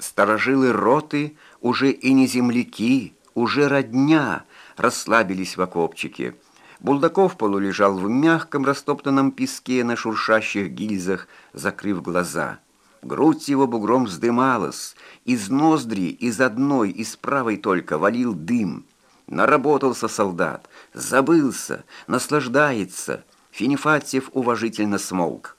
Сторожилы роты уже и не земляки, уже родня расслабились в окопчике. Булдаков полулежал в мягком растоптанном песке на шуршащих гильзах, закрыв глаза. Грудь его бугром вздымалась, из ноздри, из одной, из правой только валил дым. Наработался солдат, забылся, наслаждается. Финифатьев уважительно смолк.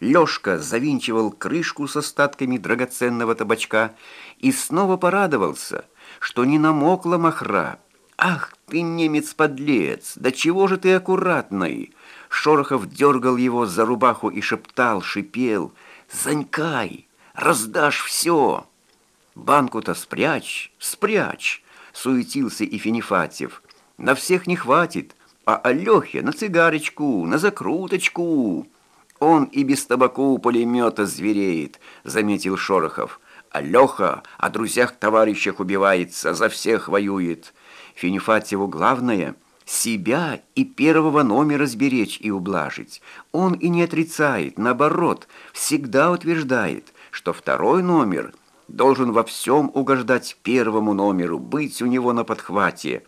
Лёшка завинчивал крышку с остатками драгоценного табачка и снова порадовался, что не намокла махра. «Ах ты, немец-подлец! Да чего же ты аккуратный!» Шорохов дергал его за рубаху и шептал, шипел. «Занькай! Раздашь все!» «Банку-то спрячь, спрячь!» Суетился и Финифатьев. «На всех не хватит, а Алёхе на цигарочку, на закруточку!» «Он и без табаку у пулемета звереет», — заметил Шорохов. «А Леха о друзьях-товарищах убивается, за всех воюет. Финифатьеву главное — себя и первого номера сберечь и ублажить. Он и не отрицает, наоборот, всегда утверждает, что второй номер должен во всем угождать первому номеру, быть у него на подхвате.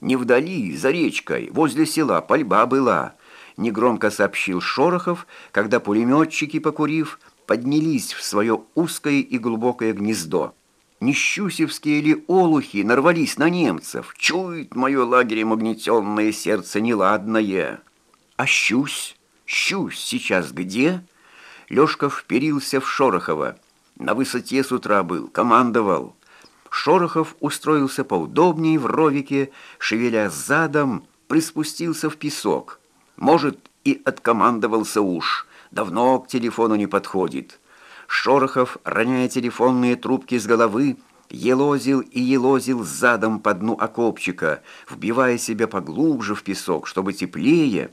Не вдали, за речкой, возле села пальба была» негромко сообщил Шорохов, когда пулеметчики, покурив, поднялись в свое узкое и глубокое гнездо. Нищусевские ли олухи нарвались на немцев? Чует мое лагерем огнетенное сердце неладное. А щусь, щусь сейчас где? Лёшка вперился в Шорохова. На высоте с утра был, командовал. Шорохов устроился поудобнее в ровике, шевеля задом, приспустился в песок. Может, и откомандовался уж. Давно к телефону не подходит. Шорохов, роняя телефонные трубки с головы, елозил и елозил задом по дну окопчика, вбивая себя поглубже в песок, чтобы теплее.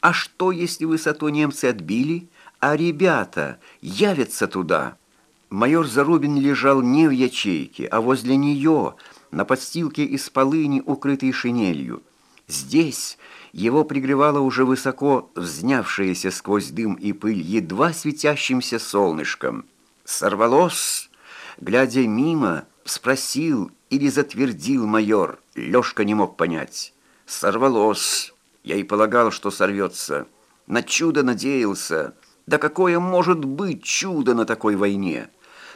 А что, если высоту немцы отбили, а ребята явятся туда? Майор Зарубин лежал не в ячейке, а возле нее, на подстилке из полыни, укрытой шинелью. Здесь его пригревало уже высоко взнявшееся сквозь дым и пыль едва светящимся солнышком. «Сорвалось?» Глядя мимо, спросил или затвердил майор. Лёшка не мог понять. «Сорвалось!» Я и полагал, что сорвется. На чудо надеялся. Да какое может быть чудо на такой войне?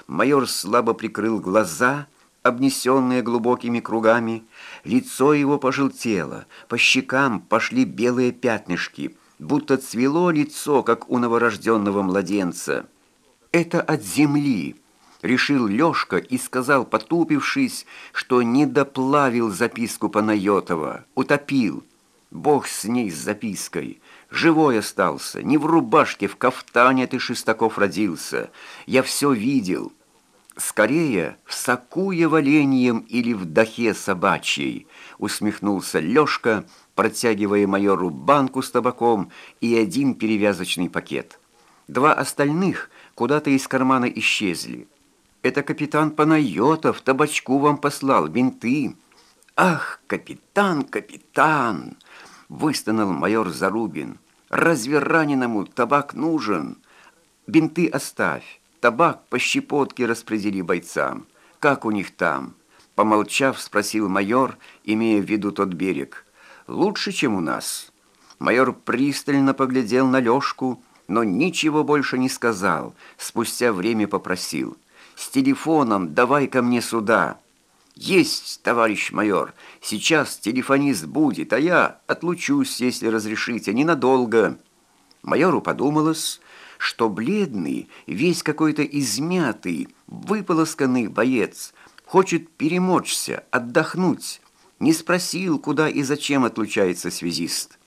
Майор слабо прикрыл глаза обнесенное глубокими кругами. Лицо его пожелтело, по щекам пошли белые пятнышки, будто цвело лицо, как у новорожденного младенца. «Это от земли», — решил Лёшка и сказал, потупившись, что не доплавил записку Панайотова, утопил. Бог с ней с запиской. Живой остался, не в рубашке, в кафтане ты, Шестаков, родился. Я все видел». «Скорее, в сакуе валеньем или в дахе собачьей», усмехнулся Лёшка, протягивая майору банку с табаком и один перевязочный пакет. Два остальных куда-то из кармана исчезли. «Это капитан Панайотов табачку вам послал, бинты». «Ах, капитан, капитан!» — выстонал майор Зарубин. «Разве раненому табак нужен? Бинты оставь». Табак по щепотке распредели бойцам. Как у них там? Помолчав, спросил майор, имея в виду тот берег. Лучше, чем у нас. Майор пристально поглядел на Лёшку, но ничего больше не сказал. Спустя время попросил. «С телефоном давай ко мне сюда». «Есть, товарищ майор, сейчас телефонист будет, а я отлучусь, если разрешите, ненадолго». Майору подумалось, что бледный, весь какой-то измятый, выполосканный боец хочет перемочься, отдохнуть. Не спросил, куда и зачем отлучается связист.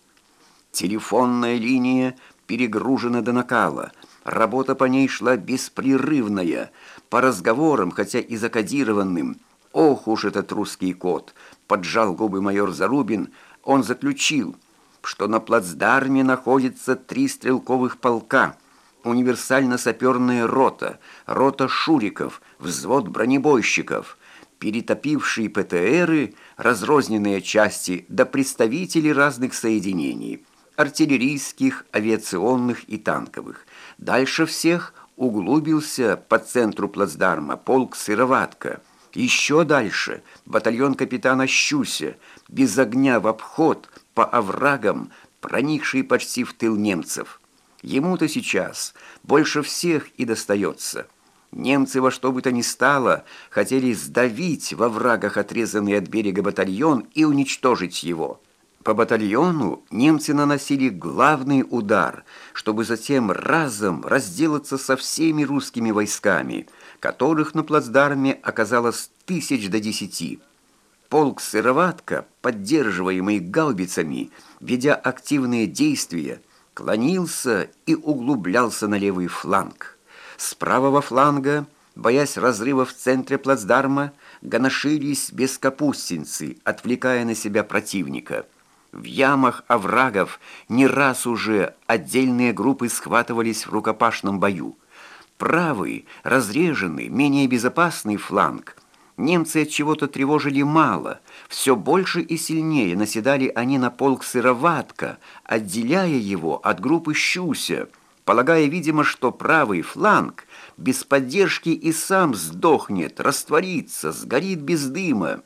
Телефонная линия перегружена до накала. Работа по ней шла беспрерывная, по разговорам, хотя и закодированным. Ох уж этот русский кот! Поджал губы майор Зарубин. Он заключил, что на плацдарме находится три стрелковых полка – универсально-саперная рота, рота шуриков, взвод бронебойщиков, перетопившие ПТРы, разрозненные части до представителей разных соединений, артиллерийских, авиационных и танковых. Дальше всех углубился по центру плацдарма полк «Сыроватка». Еще дальше батальон капитана Щуся, без огня в обход, по оврагам, проникший почти в тыл немцев. Ему-то сейчас больше всех и достается. Немцы во что бы то ни стало хотели сдавить во врагах отрезанный от берега батальон и уничтожить его. По батальону немцы наносили главный удар, чтобы затем разом разделаться со всеми русскими войсками, которых на плацдарме оказалось тысяч до десяти. Полк «Сыроватка», поддерживаемый гаубицами, ведя активные действия, клонился и углублялся на левый фланг. С правого фланга, боясь разрыва в центре плацдарма, гоношились бескапустинцы, отвлекая на себя противника – в ямах оврагов не раз уже отдельные группы схватывались в рукопашном бою. Правый, разреженный, менее безопасный фланг немцы от чего-то тревожили мало. Все больше и сильнее наседали они на полк Сыроватка, отделяя его от группы Щуся, полагая, видимо, что правый фланг без поддержки и сам сдохнет, растворится, сгорит без дыма.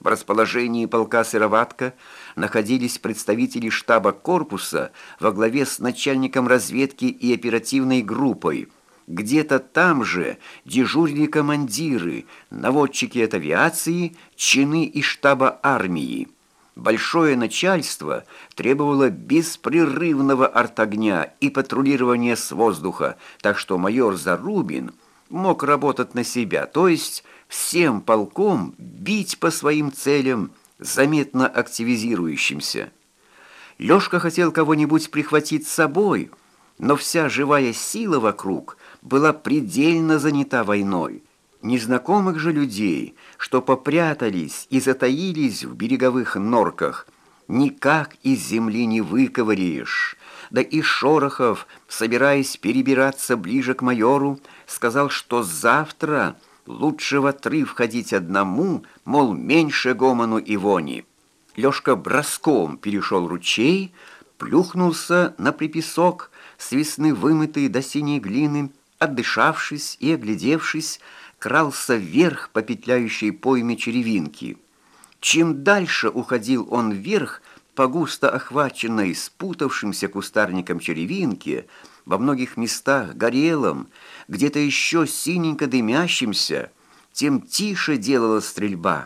В расположении полка «Сыроватка» находились представители штаба корпуса во главе с начальником разведки и оперативной группой. Где-то там же дежурили командиры, наводчики от авиации, чины и штаба армии. Большое начальство требовало беспрерывного артогня и патрулирования с воздуха, так что майор Зарубин мог работать на себя, то есть всем полком бить по своим целям, заметно активизирующимся. Лёшка хотел кого-нибудь прихватить с собой, но вся живая сила вокруг была предельно занята войной. Незнакомых же людей, что попрятались и затаились в береговых норках, никак из земли не выковыряешь. Да и Шорохов, собираясь перебираться ближе к майору, сказал, что завтра – Лучше в отрыв ходить одному, мол, меньше гомону и вони. Лёшка броском перешел ручей, плюхнулся на припесок, с весны вымытый до синей глины, отдышавшись и оглядевшись, крался вверх по петляющей пойме черевинки. Чем дальше уходил он вверх, по густо охваченной спутавшимся кустарником черевинке, во многих местах горелом, где-то еще синенько дымящимся, тем тише делала стрельба.